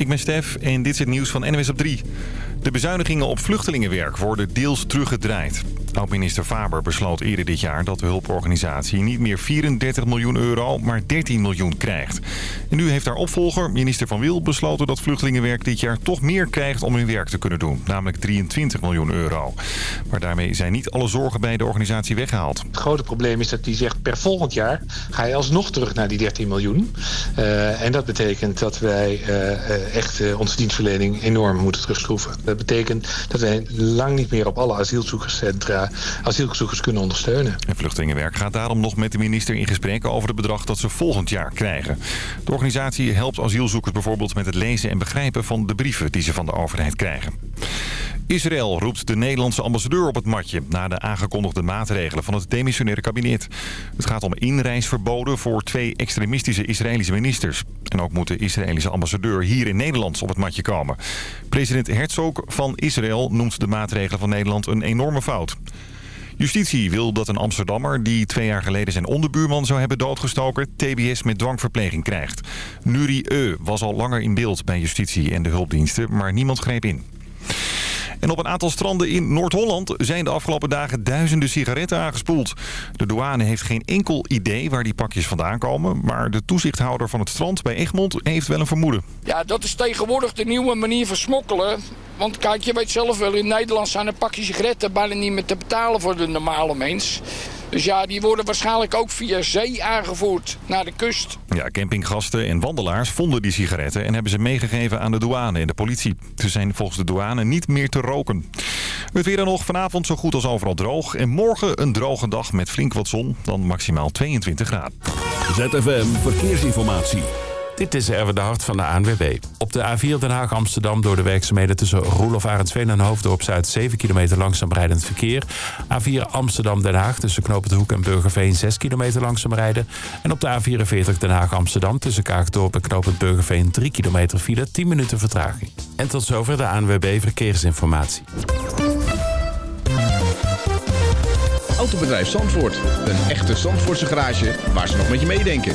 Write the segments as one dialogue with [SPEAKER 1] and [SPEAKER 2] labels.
[SPEAKER 1] ik ben Stef en dit is het nieuws van NWS op 3. De bezuinigingen op vluchtelingenwerk worden deels teruggedraaid. Oud-minister Faber besloot eerder dit jaar dat de hulporganisatie niet meer 34 miljoen euro, maar 13 miljoen krijgt. En nu heeft haar opvolger, minister Van Wil, besloten dat vluchtelingenwerk dit jaar toch meer krijgt om hun werk te kunnen doen. Namelijk 23 miljoen euro. Maar daarmee zijn niet alle zorgen bij de organisatie weggehaald.
[SPEAKER 2] Het grote probleem is dat hij zegt per volgend jaar ga je alsnog terug naar die 13 miljoen. Uh, en dat betekent dat wij uh, echt uh, onze dienstverlening enorm moeten terugschroeven. Dat betekent dat wij lang niet meer op alle asielzoekerscentra asielzoekers kunnen ondersteunen.
[SPEAKER 1] En Vluchtelingenwerk gaat daarom nog met de minister in gesprek over het bedrag dat ze volgend jaar krijgen. De organisatie helpt asielzoekers bijvoorbeeld met het lezen en begrijpen van de brieven die ze van de overheid krijgen. Israël roept de Nederlandse ambassadeur op het matje... na de aangekondigde maatregelen van het demissionaire kabinet. Het gaat om inreisverboden voor twee extremistische Israëlische ministers. En ook moet de Israëlische ambassadeur hier in Nederland op het matje komen. President Herzog van Israël noemt de maatregelen van Nederland een enorme fout. Justitie wil dat een Amsterdammer die twee jaar geleden zijn onderbuurman zou hebben doodgestoken... TBS met dwangverpleging krijgt. Nuri E. was al langer in beeld bij justitie en de hulpdiensten, maar niemand greep in. En op een aantal stranden in Noord-Holland zijn de afgelopen dagen duizenden sigaretten aangespoeld. De douane heeft geen enkel idee waar die pakjes vandaan komen. Maar de toezichthouder van het strand bij Egmond heeft wel een vermoeden.
[SPEAKER 3] Ja, dat is tegenwoordig de nieuwe manier van smokkelen. Want kijk, je weet zelf wel, in Nederland zijn een pakje sigaretten bijna niet meer te betalen voor de normale mens. Dus ja, die worden waarschijnlijk ook via zee aangevoerd naar de kust.
[SPEAKER 1] Ja, campinggasten en wandelaars vonden die sigaretten en hebben ze meegegeven aan de douane en de politie. Ze zijn volgens de douane niet meer te roken. Het weer dan nog vanavond zo goed als overal droog. En morgen een droge dag met flink wat zon, dan maximaal 22 graden.
[SPEAKER 4] ZFM Verkeersinformatie.
[SPEAKER 5] Dit is Erwin de Hart van de ANWB. Op de A4 Den Haag-Amsterdam door de werkzaamheden tussen Roelof Arendsveen en Hoofddorp Zuid 7 kilometer langzaam rijdend verkeer. A4 Amsterdam-Den Haag tussen Knoop Hoek en Burgerveen 6 kilometer langzaam rijden. En op de A44 Den Haag-Amsterdam tussen Kaagdorp en Knoop Burgerveen 3 kilometer file 10 minuten vertraging. En tot zover de ANWB Verkeersinformatie.
[SPEAKER 6] Autobedrijf Zandvoort. Een echte Zandvoortse garage waar ze nog met je meedenken.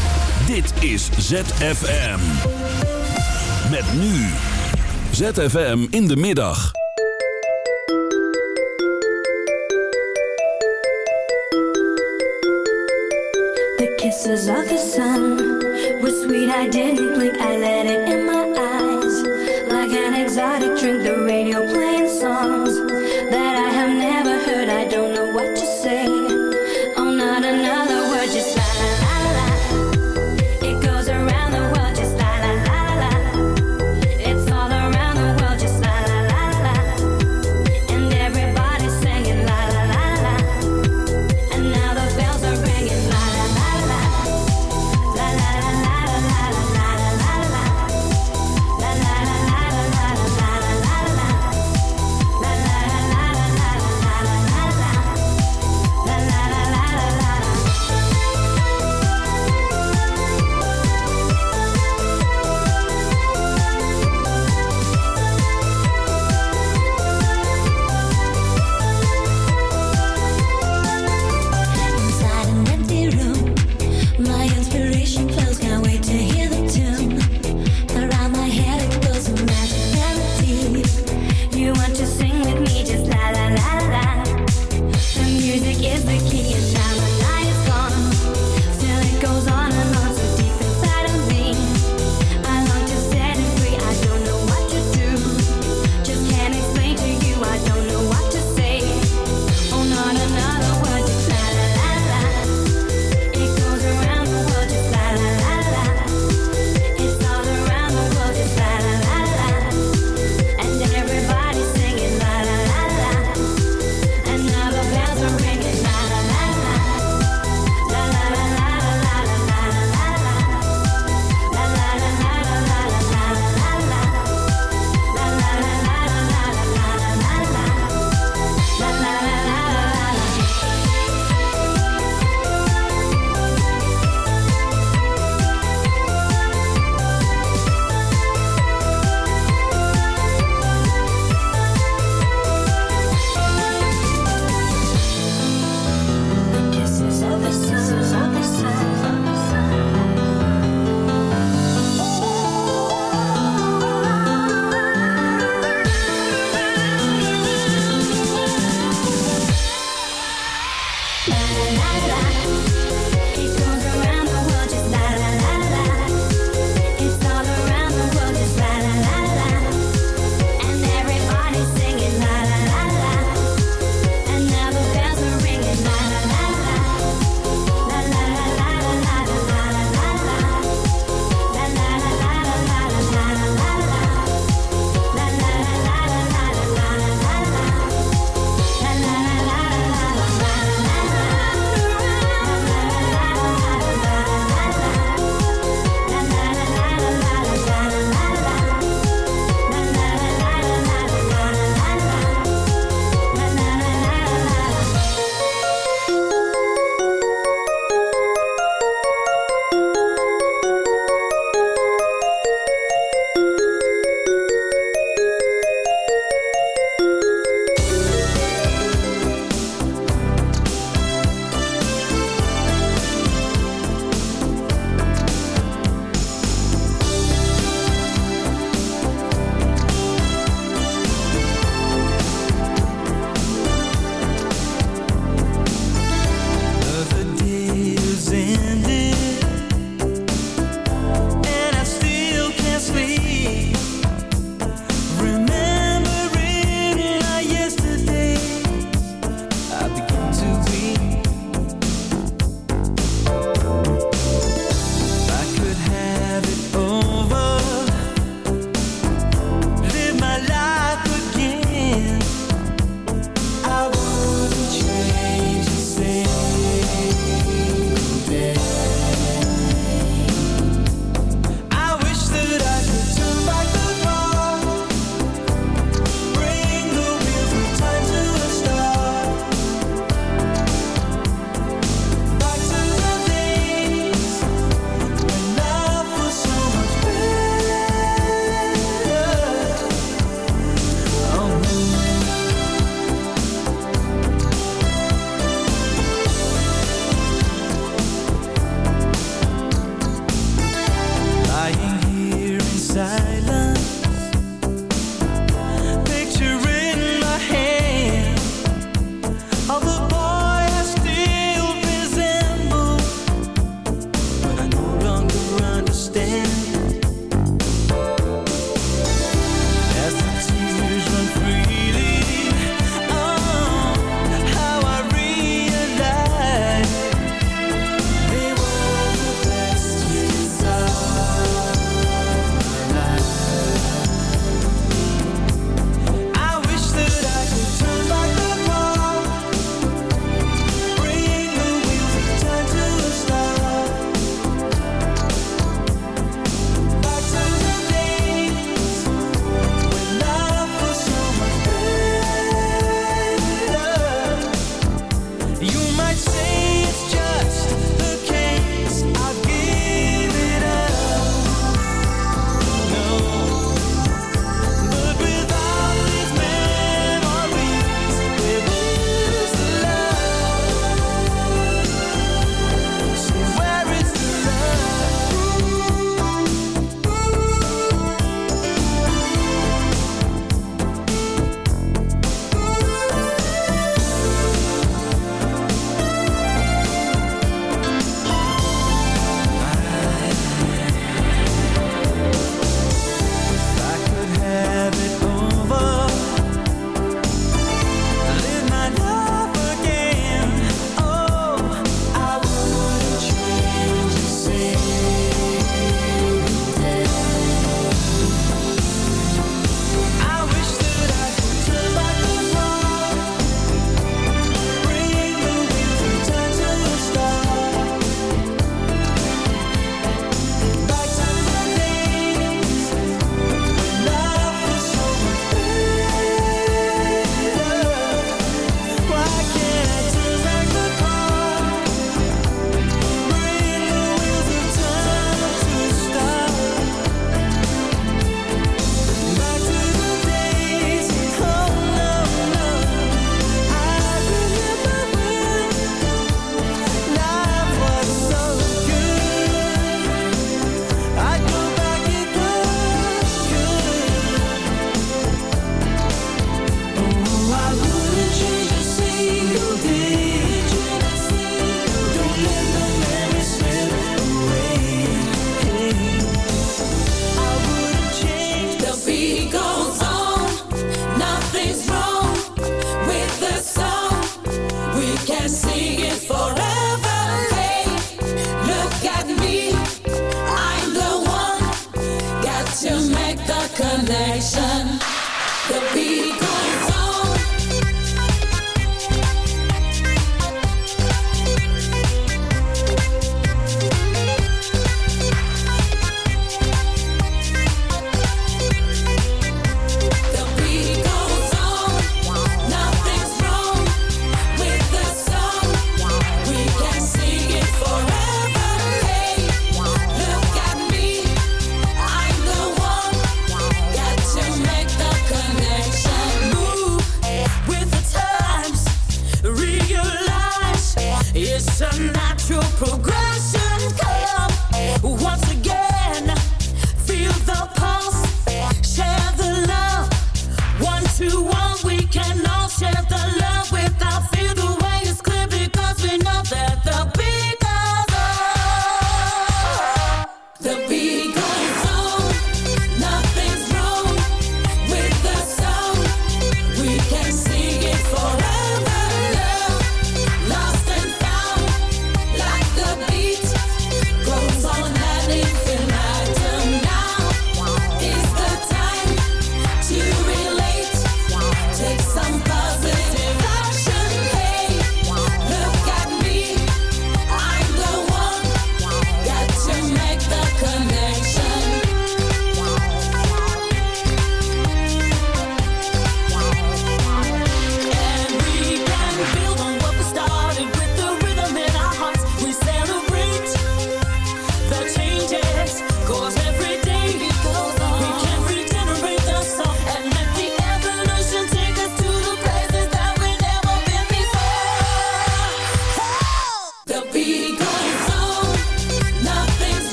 [SPEAKER 4] Dit is ZFM. Met nu. ZFM in de middag.
[SPEAKER 7] The kisses of the sun were sweet, I didn't blink, I let it in my eyes. Like an exotic drink,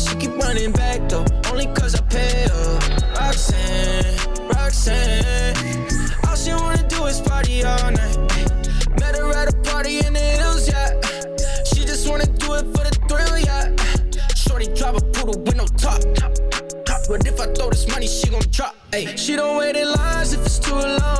[SPEAKER 8] Player. She keep running back though, only cause I pay her. Roxanne, Roxanne, all she wanna do is party all night. Met her at a party in the hills, yeah. She just wanna do it for the thrill, yeah. Shorty drive a poodle with no top. But if I throw this money, she gon' drop. Ay. She don't wait in lines if it's too long.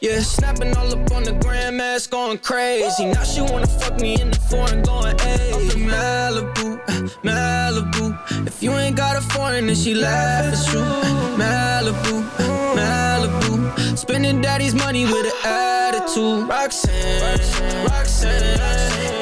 [SPEAKER 8] yeah. Snapping all up on the grandmas, going crazy. Now she wanna fuck me in the foreign, going, in Malibu, Malibu. If you ain't got a foreign, then she laugh, it's true. Malibu, Malibu. Spending daddy's money with an attitude. Roxanne, Roxanne. All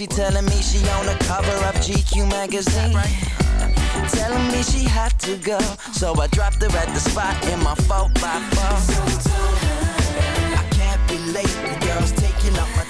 [SPEAKER 9] She telling me she on the cover of GQ magazine. Right. Telling me she had to go, so I dropped her at the spot in my fault by 4 I can't be late, the girl's taking up my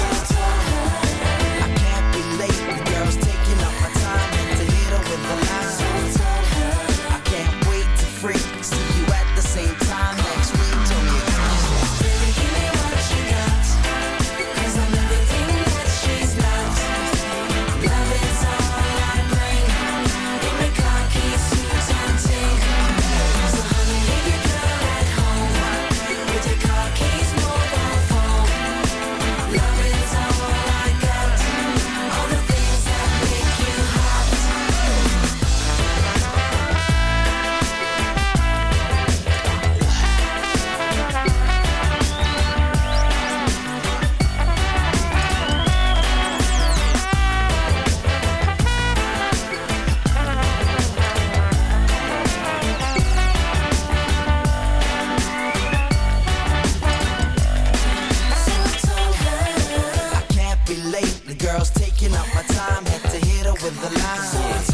[SPEAKER 9] late.
[SPEAKER 10] The girl's taking up my time, had to hit her with a line.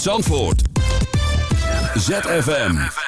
[SPEAKER 11] Zandvoort. ZFM.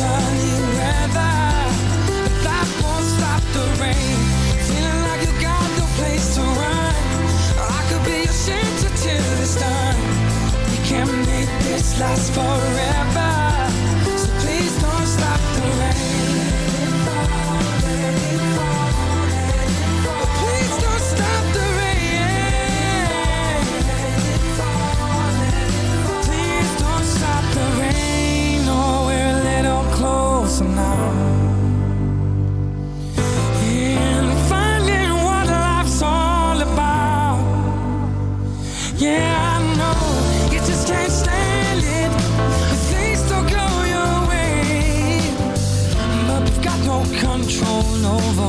[SPEAKER 11] sunny weather, but that won't stop the rain. Feeling like you got no place to run. I could be your shelter till it's done. We can't make this last forever.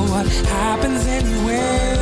[SPEAKER 11] what happens anyway.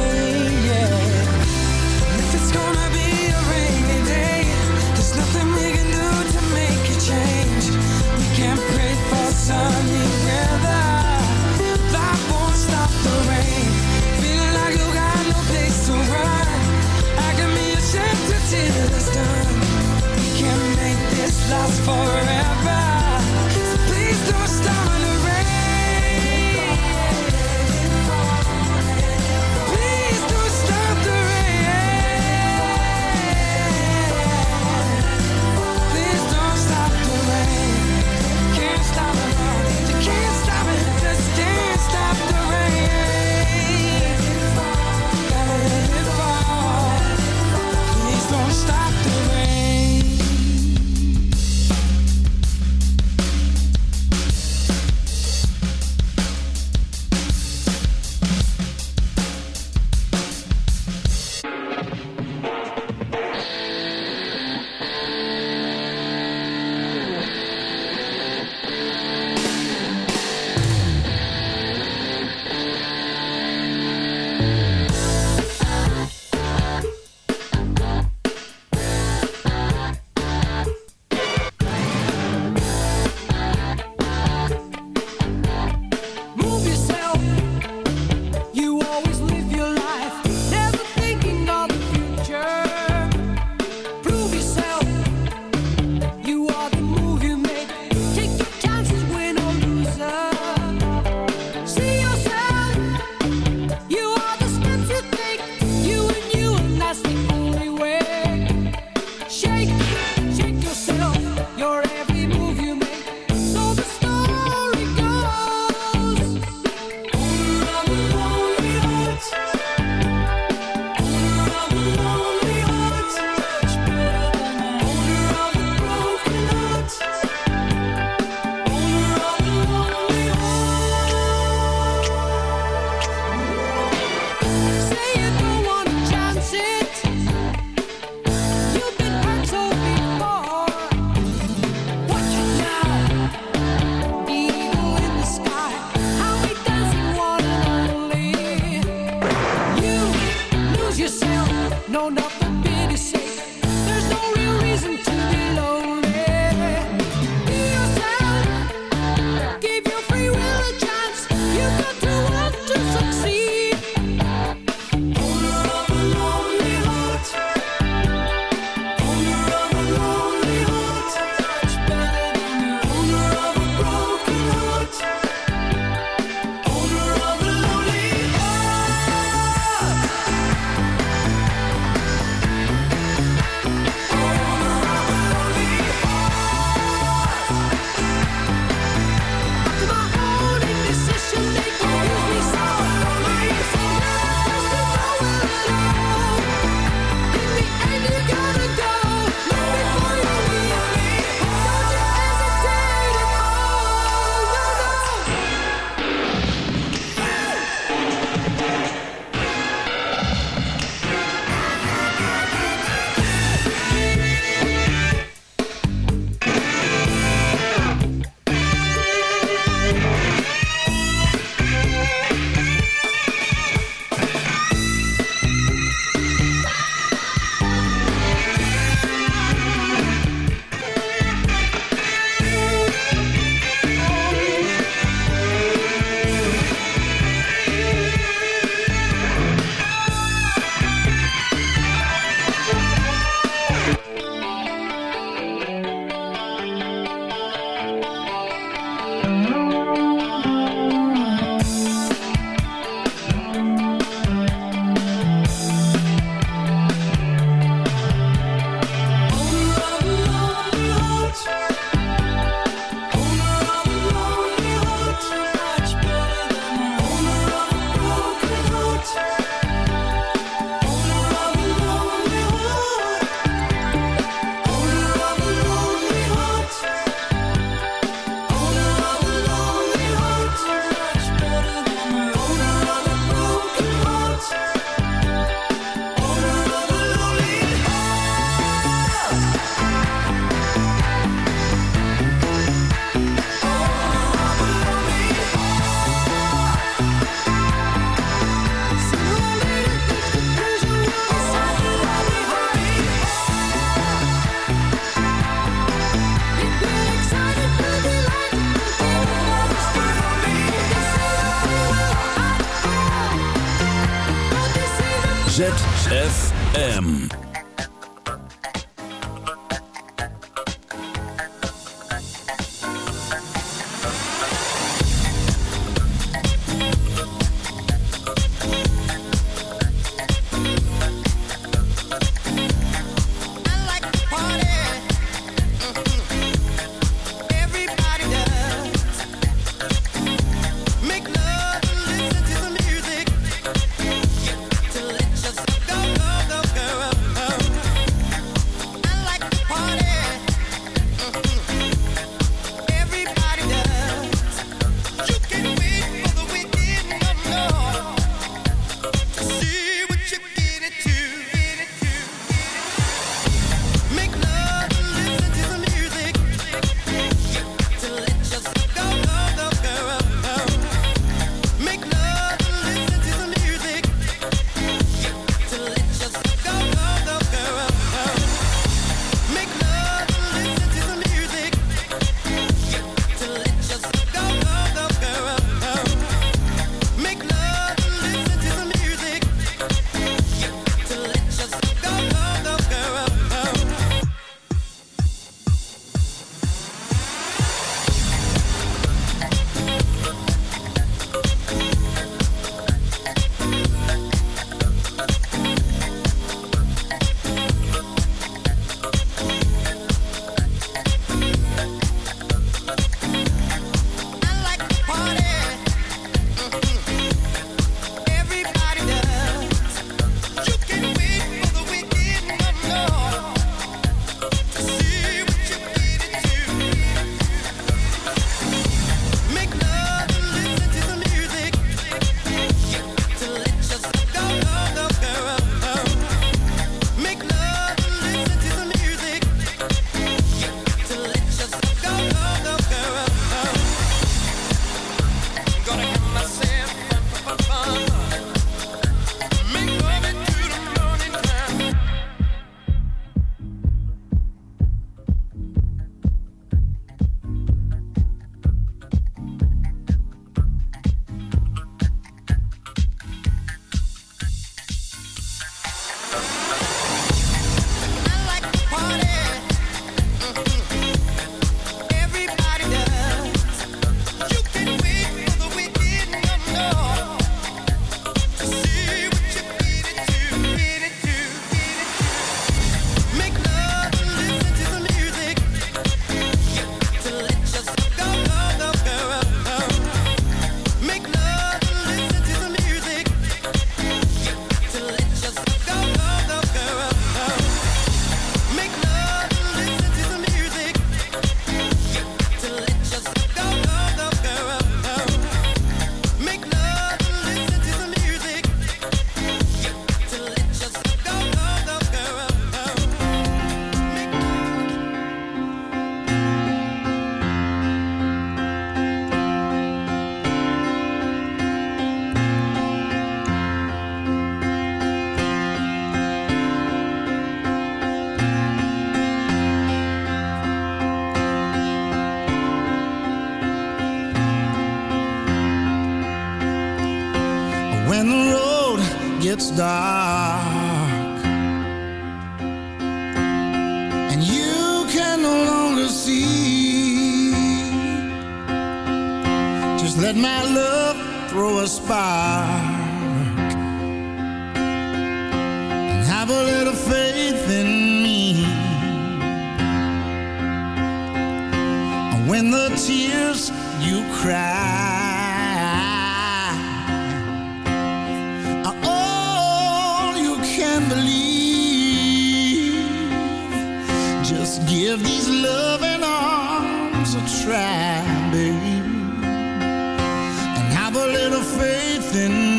[SPEAKER 12] Faith in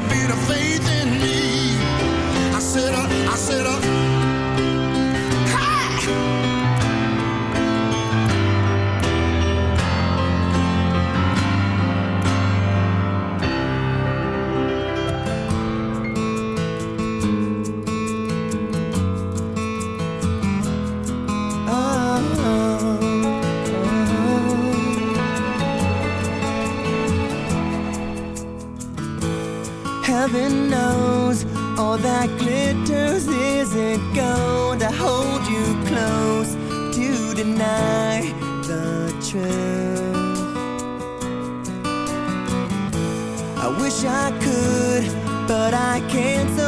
[SPEAKER 12] little bit of faith in me. I said, I, I said,
[SPEAKER 10] I all that glitters isn't gold. I hold you close to deny the truth. I wish I could, but I can't. So